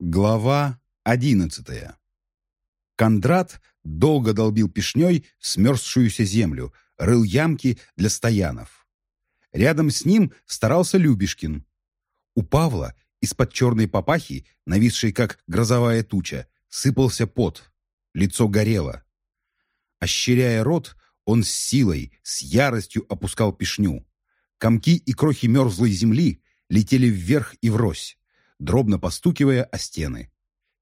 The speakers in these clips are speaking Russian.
Глава одиннадцатая. Кондрат долго долбил пешней смерзшуюся землю, рыл ямки для стоянов. Рядом с ним старался Любешкин. У Павла из-под черной папахи, нависшей как грозовая туча, сыпался пот. Лицо горело. Ощеряя рот, он с силой, с яростью опускал пешню. Комки и крохи мерзлой земли летели вверх и врозь, дробно постукивая о стены.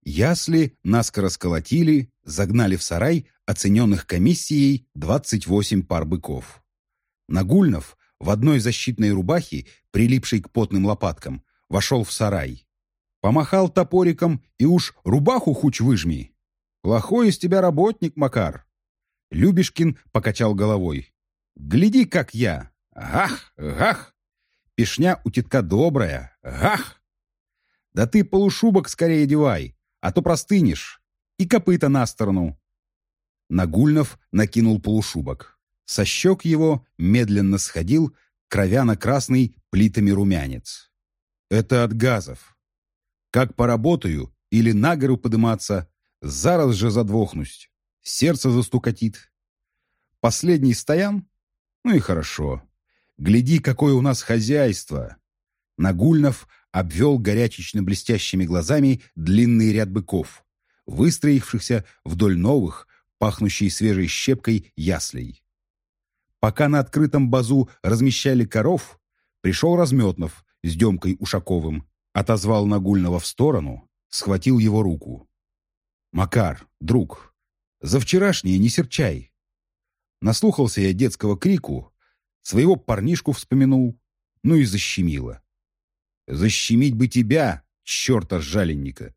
Ясли наскоро сколотили, загнали в сарай оцененных комиссией 28 пар быков. Нагульнов в одной защитной рубахе, прилипшей к потным лопаткам, вошел в сарай. Помахал топориком и уж рубаху хуч выжми. Плохой из тебя работник, Макар. Любешкин покачал головой. Гляди, как я. Гах, гах. Пешня у тетка добрая. Гах. Да ты полушубок скорее одевай, а то простынешь. И копыта на сторону. Нагульнов накинул полушубок. Со щек его медленно сходил кровяно-красный плитами румянец. Это от газов. Как поработаю или на гору подыматься, зараз же задвохнусь. Сердце застукатит. Последний стоян? Ну и хорошо. Гляди, какое у нас хозяйство. Нагульнов обвел горячечно-блестящими глазами длинный ряд быков, выстроившихся вдоль новых, пахнущей свежей щепкой яслей. Пока на открытом базу размещали коров, пришел Разметнов с Демкой Ушаковым, отозвал Нагульного в сторону, схватил его руку. «Макар, друг, за вчерашнее не серчай. Наслухался я детского крику, своего парнишку вспомянул, ну и защемило. Защемить бы тебя, черта жаленника.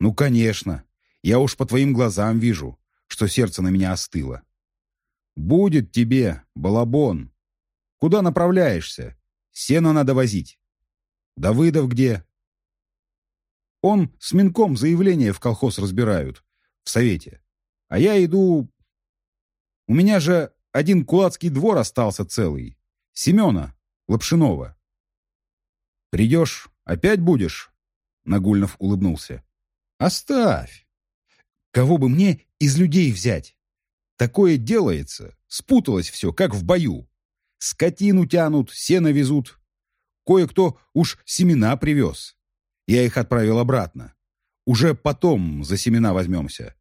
Ну, конечно, я уж по твоим глазам вижу, что сердце на меня остыло. Будет тебе, балабон. Куда направляешься? Сено надо возить. Давыдов где? Он с Минком заявление в колхоз разбирают, в совете. А я иду... У меня же один кулацкий двор остался целый. Семена Лапшинова. «Придешь, опять будешь?» Нагульнов улыбнулся. «Оставь! Кого бы мне из людей взять? Такое делается, спуталось все, как в бою. Скотину тянут, сено везут. Кое-кто уж семена привез. Я их отправил обратно. Уже потом за семена возьмемся.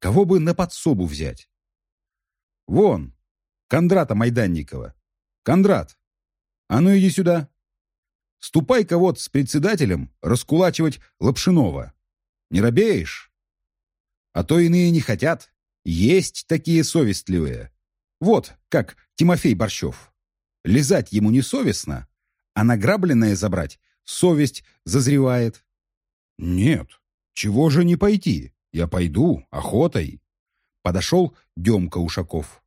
Кого бы на подсобу взять? Вон, Кондрата Майданникова. Кондрат, а ну иди сюда. Ступай-ка вот с председателем раскулачивать Лапшинова. Не робеешь? А то иные не хотят. Есть такие совестливые. Вот, как Тимофей Борщев. Лизать ему не совестно, а награбленное забрать совесть зазревает. Нет, чего же не пойти? Я пойду, охотой. Подошел Демка Ушаков.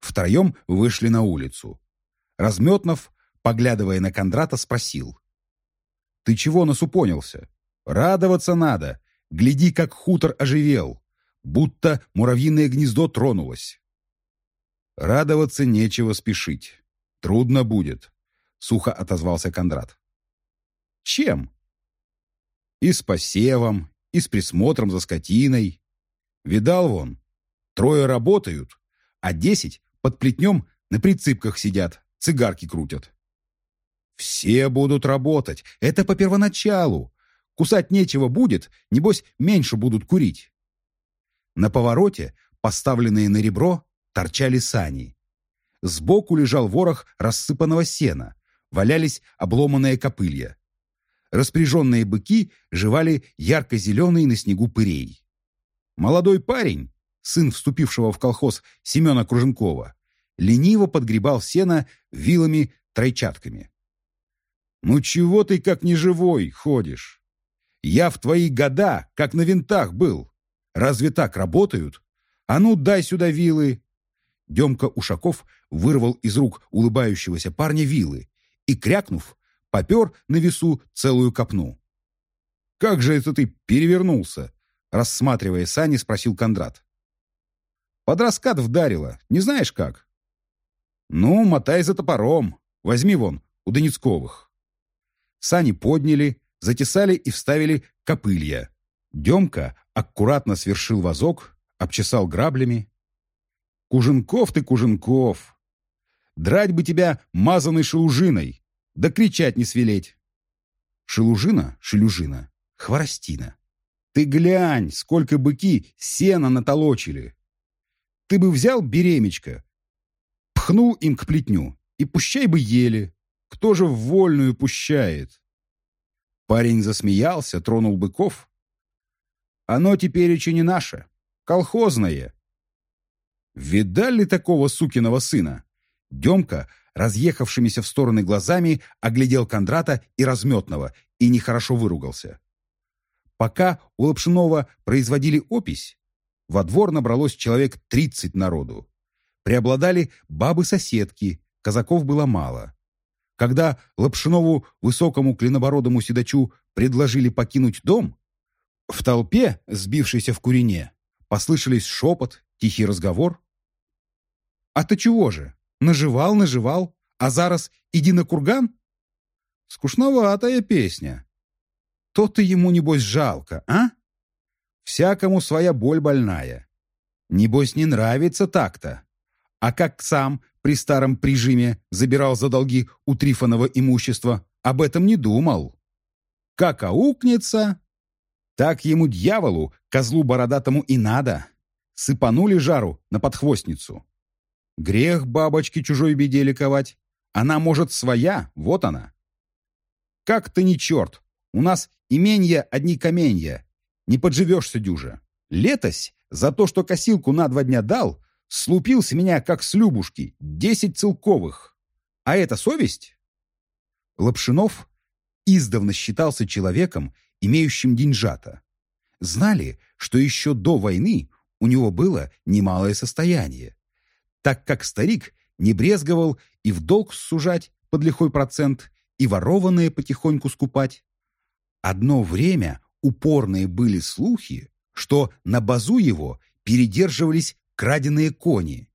Втроем вышли на улицу. Разметнов поглядывая на Кондрата, спросил. «Ты чего насупонился? Радоваться надо. Гляди, как хутор оживел, будто муравьиное гнездо тронулось». «Радоваться нечего спешить. Трудно будет», — сухо отозвался Кондрат. «Чем?» «И с посевом, и с присмотром за скотиной. Видал вон, трое работают, а десять под плетнем на прицепках сидят, цигарки крутят. Все будут работать. Это по первоначалу. Кусать нечего будет, небось, меньше будут курить. На повороте, поставленные на ребро, торчали сани. Сбоку лежал ворох рассыпанного сена, валялись обломанные копылья. Распряженные быки жевали ярко-зеленый на снегу пырей. Молодой парень, сын вступившего в колхоз Семена Круженкова, лениво подгребал сено вилами-тройчатками. «Ну чего ты как неживой ходишь? Я в твои года как на винтах был. Разве так работают? А ну, дай сюда вилы!» Демка Ушаков вырвал из рук улыбающегося парня вилы и, крякнув, попер на весу целую копну. «Как же это ты перевернулся?» Рассматривая сани, спросил Кондрат. «Под раскат вдарило. Не знаешь как?» «Ну, мотай за топором. Возьми вон, у Донецковых». Сани подняли, затесали и вставили копылья. Демка аккуратно свершил вазок, обчесал граблями. «Куженков ты, Куженков! Драть бы тебя мазаной шелужиной, да кричать не свелеть!» Шелужина, шелюжина, хворостина. Ты глянь, сколько быки сена натолочили. Ты бы взял беремечко, пхнул им к плетню, и пущай бы ели. Кто же в вольную пущает? Парень засмеялся, тронул быков. Оно теперь еще не наше, колхозное. Видали такого сукиного сына? Демка, разъехавшимися в стороны глазами, оглядел Кондрата и Разметного и нехорошо выругался. Пока у Лапшинова производили опись, во двор набралось человек тридцать народу. Преобладали бабы-соседки, казаков было мало. Когда Лапшинову, высокому клинобородому седачу, предложили покинуть дом, в толпе, сбившейся в курине, послышались шепот, тихий разговор. «А ты чего же? Наживал, наживал, а зараз иди на курган?» Скучноватая песня. То-то ему, небось, жалко, а? Всякому своя боль больная. Небось, не нравится так-то. А как сам при старом прижиме забирал за долги у Трифонова имущества, об этом не думал. Как аукнется, так ему дьяволу, козлу бородатому и надо. Сыпанули жару на подхвостницу. Грех бабочке чужой беде ликовать. Она, может, своя, вот она. Как ты не черт, у нас именья одни каменья. Не подживешься дюже. Летось за то, что косилку на два дня дал, Слупил с меня, как с Любушки, десять целковых. А это совесть? Лапшинов издавна считался человеком, имеющим деньжата. Знали, что еще до войны у него было немалое состояние, так как старик не брезговал и в долг сужать под лихой процент, и ворованное потихоньку скупать. Одно время упорные были слухи, что на базу его передерживались краденые кони.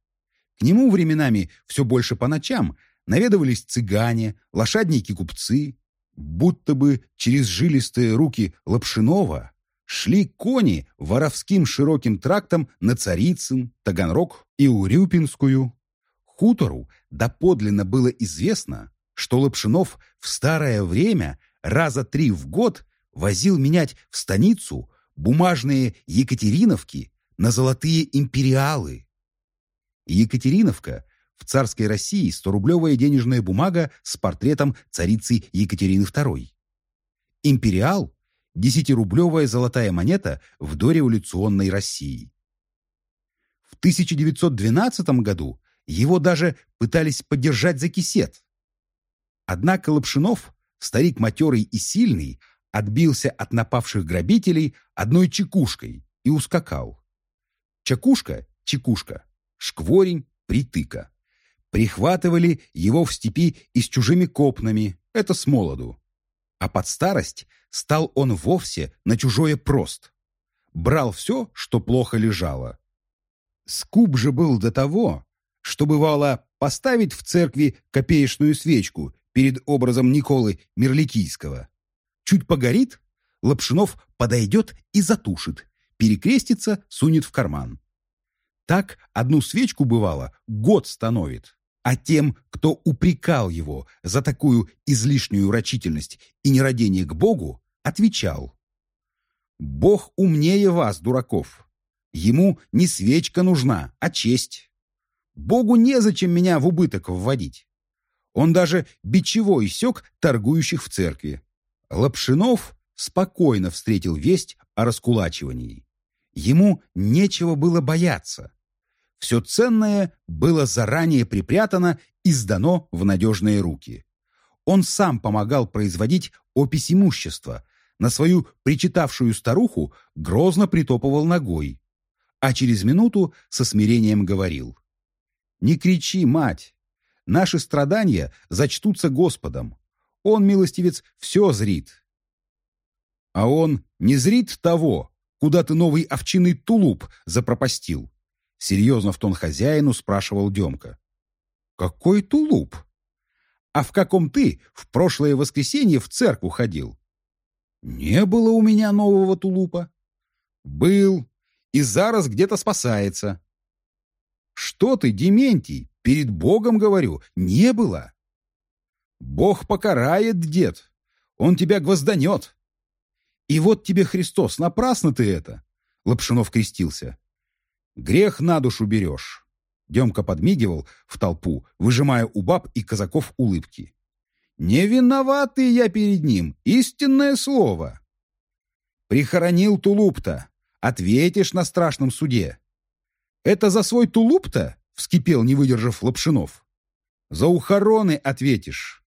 К нему временами все больше по ночам наведывались цыгане, лошадники-купцы. Будто бы через жилистые руки Лапшинова шли кони воровским широким трактом на Царицын, Таганрог и Урюпинскую. Хутору доподлинно было известно, что Лапшинов в старое время раза три в год возил менять в станицу бумажные Екатериновки на золотые империалы. Екатериновка в царской России 100-рублевая денежная бумага с портретом царицы Екатерины II. Империал – десятирублевая золотая монета в дореволюционной России. В 1912 году его даже пытались поддержать за кисет. Однако Лапшинов, старик матерый и сильный, отбился от напавших грабителей одной чекушкой и ускакал. Чакушка, чекушка, шкворень, притыка. Прихватывали его в степи и с чужими копнами, это с молоду. А под старость стал он вовсе на чужое прост. Брал все, что плохо лежало. Скуп же был до того, что бывало поставить в церкви копеечную свечку перед образом Николы Мерликийского. Чуть погорит, Лапшинов подойдет и затушит, перекрестится, сунет в карман. Так одну свечку, бывало, год становит. А тем, кто упрекал его за такую излишнюю рачительность и нерадение к Богу, отвечал. «Бог умнее вас, дураков. Ему не свечка нужна, а честь. Богу незачем меня в убыток вводить. Он даже бичевой сёк торгующих в церкви. Лапшинов спокойно встретил весть о раскулачивании. Ему нечего было бояться. Все ценное было заранее припрятано и сдано в надежные руки. Он сам помогал производить опись имущества, на свою причитавшую старуху грозно притопывал ногой, а через минуту со смирением говорил. «Не кричи, мать! Наши страдания зачтутся Господом. Он, милостивец, все зрит». А он не зрит того, куда ты новый овчинный тулуп запропастил?» Серьезно в тон хозяину спрашивал Демка. «Какой тулуп? А в каком ты в прошлое воскресенье в церкву ходил?» Не было у меня нового тулупа. Был. И зараз где-то спасается. Что ты, Дементий, перед Богом говорю, не было. Бог покарает, дед. Он тебя гвозданет. И вот тебе Христос, напрасно ты это. Лапшинов крестился. Грех на душу берешь. Демка подмигивал в толпу, выжимая у баб и казаков улыбки. Не виноватый я перед ним, истинное слово. Прихоронил тулуп-то, ответишь на страшном суде. Это за свой тулуп-то? Вскипел, не выдержав Лапшинов. За ухороны ответишь.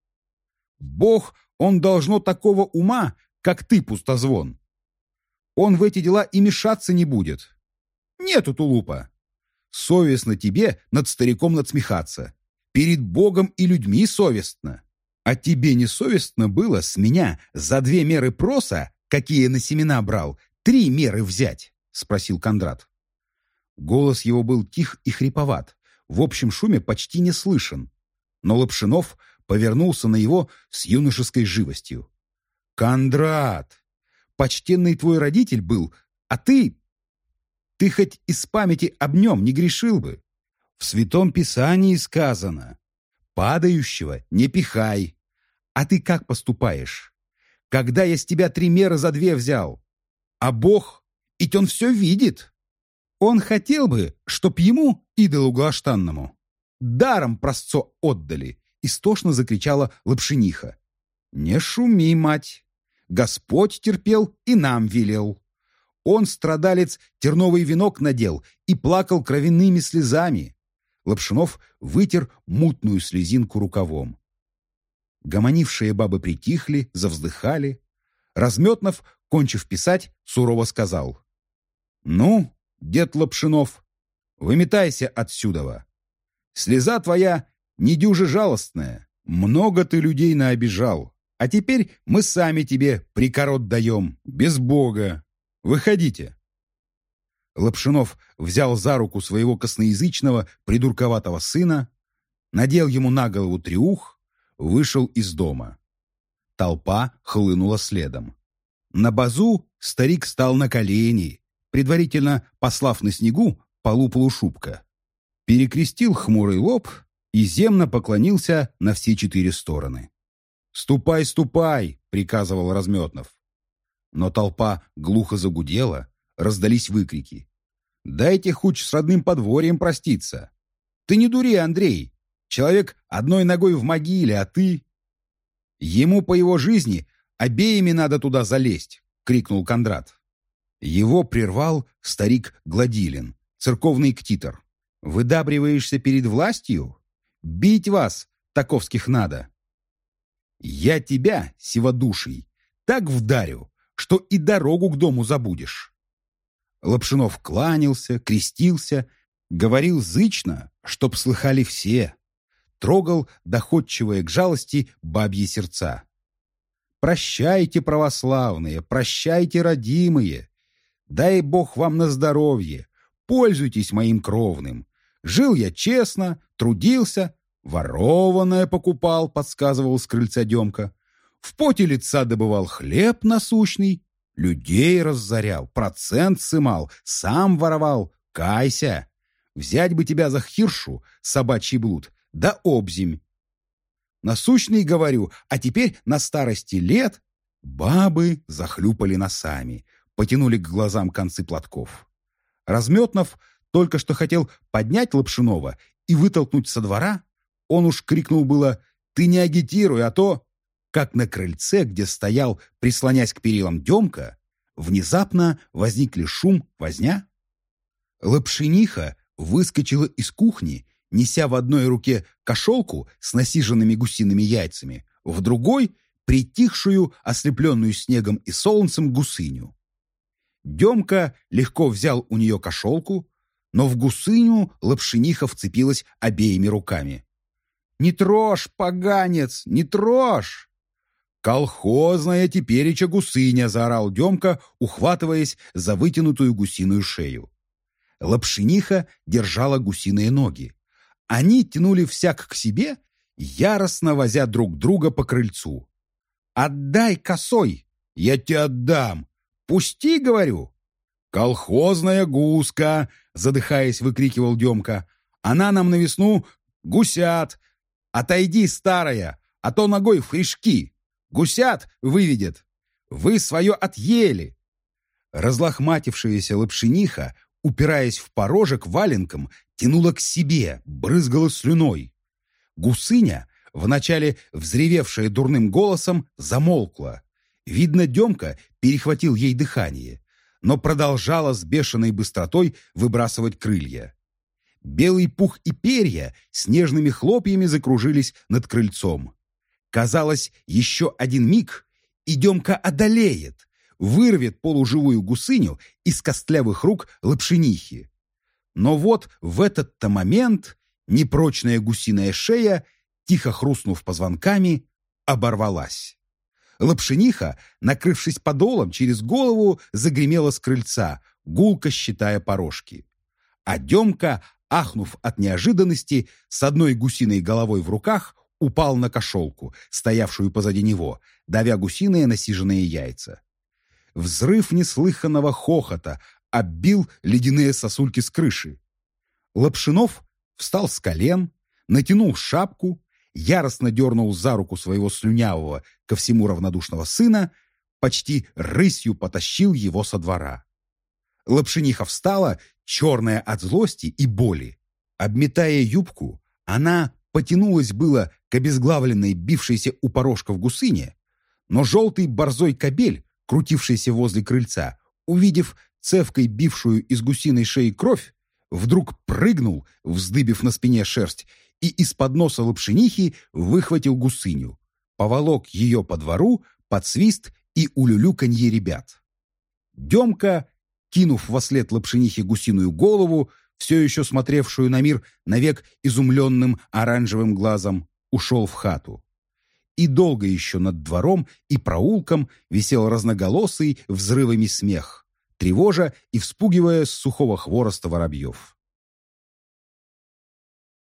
Бог, он должно такого ума, как ты, пустозвон. Он в эти дела и мешаться не будет. Нету тулупа. Совестно тебе над стариком надсмехаться. Перед Богом и людьми совестно. А тебе не совестно было с меня за две меры проса, какие на семена брал, три меры взять? Спросил Кондрат. Голос его был тих и хриповат, в общем шуме почти не слышен. Но Лапшинов повернулся на его с юношеской живостью. «Кондрат! Почтенный твой родитель был, а ты... Ты хоть из памяти об нем не грешил бы. В Святом Писании сказано, падающего не пихай. А ты как поступаешь? Когда я с тебя три меры за две взял? А Бог, ведь он все видит. Он хотел бы, чтоб ему, идолу глаштанному, даром простцо отдали, истошно закричала лапшиниха. «Не шуми, мать! Господь терпел и нам велел. Он, страдалец, терновый венок надел и плакал кровяными слезами». Лапшинов вытер мутную слезинку рукавом. Гомонившие бабы притихли, завздыхали. Разметнов, кончив писать, сурово сказал. «Ну, дед Лапшинов, выметайся отсюда. Слеза твоя недюже жалостная. Много ты людей наобижал. А теперь мы сами тебе прикорот даем, без Бога. Выходите. Лапшинов взял за руку своего косноязычного, придурковатого сына, надел ему на голову триух, вышел из дома. Толпа хлынула следом. На базу старик стал на колени, предварительно послав на снегу полу полушубка. Перекрестил хмурый лоб и земно поклонился на все четыре стороны. «Ступай, ступай!» — приказывал Разметнов. Но толпа глухо загудела, раздались выкрики. «Дайте хоть с родным подворьем проститься! Ты не дури, Андрей! Человек одной ногой в могиле, а ты...» «Ему по его жизни обеими надо туда залезть!» — крикнул Кондрат. Его прервал старик Гладилин, церковный ктитор. «Выдабриваешься перед властью? Бить вас, таковских надо!» «Я тебя, сиводуший, так вдарю, что и дорогу к дому забудешь!» Лапшинов кланялся, крестился, говорил зычно, чтоб слыхали все, трогал доходчивые к жалости бабьи сердца. «Прощайте, православные, прощайте, родимые! Дай Бог вам на здоровье, пользуйтесь моим кровным. Жил я честно, трудился, ворованное покупал, подсказывал с крыльца Демка. В поте лица добывал хлеб насущный, людей разорял, процент сымал, сам воровал, кайся. Взять бы тебя за хиршу, собачий блуд, да обземь. Насущный, говорю, а теперь на старости лет бабы захлюпали носами, потянули к глазам концы платков. Разметнов только что хотел поднять Лапшинова и вытолкнуть со двора, он уж крикнул было «Ты не агитируй, а то...» Как на крыльце, где стоял, прислонясь к перилам Демка, внезапно возникли шум, возня. Лапшиниха выскочила из кухни, неся в одной руке кошелку с насиженными гусиными яйцами, в другой — притихшую, ослепленную снегом и солнцем гусыню. Демка легко взял у нее кошелку, но в гусыню лапшиниха вцепилась обеими руками. «Не трожь, поганец, не трожь!» «Колхозная тепереча гусыня!» — заорал Демка, ухватываясь за вытянутую гусиную шею. Лапшиниха держала гусиные ноги. Они тянули всяк к себе, яростно возя друг друга по крыльцу. «Отдай косой!» Я тебе отдам. Пусти, говорю. Колхозная гуска, задыхаясь, выкрикивал Демка. Она нам на весну гусят. Отойди, старая, а то ногой в хряшки. Гусят выведет. Вы свое отъели. Разлохматившаяся лапшениха, упираясь в порожек валенком, тянула к себе, брызгала слюной. Гусыня, вначале взревевшая дурным голосом, замолкла. Видно, Демка перехватил ей дыхание, но продолжала с бешеной быстротой выбрасывать крылья. Белый пух и перья снежными хлопьями закружились над крыльцом. Казалось, еще один миг, и Демка одолеет, вырвет полуживую гусыню из костлявых рук лапшенихи. Но вот в этот-то момент непрочная гусиная шея, тихо хрустнув позвонками, оборвалась. Лапшениха, накрывшись подолом, через голову загремела с крыльца, гулко считая порожки. А Демка, ахнув от неожиданности, с одной гусиной головой в руках, упал на кошелку, стоявшую позади него, давя гусиные насиженные яйца. Взрыв неслыханного хохота оббил ледяные сосульки с крыши. Лапшинов встал с колен, натянул шапку, яростно дернул за руку своего слюнявого, ко всему равнодушного сына, почти рысью потащил его со двора. Лапшиниха встала, черная от злости и боли. Обметая юбку, она потянулась было к обезглавленной, бившейся у порожка в гусыне, но желтый борзой кобель крутившийся возле крыльца, увидев цевкой бившую из гусиной шеи кровь, вдруг прыгнул, вздыбив на спине шерсть, и из-под носа лапшенихи выхватил гусыню, поволок ее по двору под свист и улюлюканье ребят. Демка, кинув во след лапшенихи гусиную голову, все еще смотревшую на мир навек изумленным оранжевым глазом, ушел в хату и долго еще над двором и проулком висел разноголосый взрывами смех, тревожа и вспугивая с сухого хвороста воробьев.